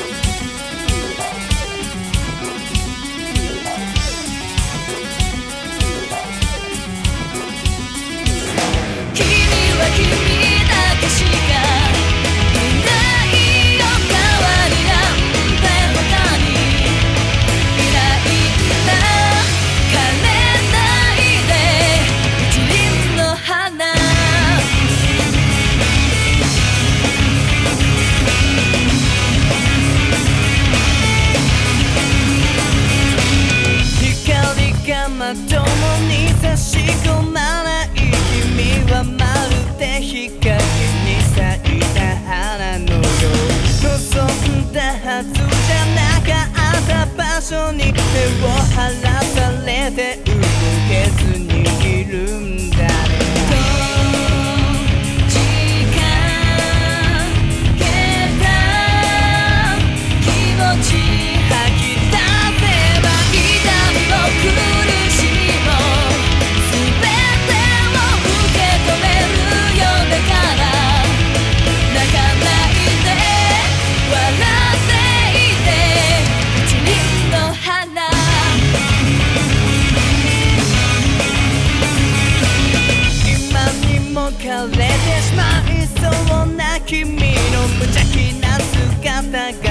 Bye. 共に差し込まない君はまるで光に咲いた花のよう。望んだはずじゃなかった場所に手を離されてる君の無邪気な姿が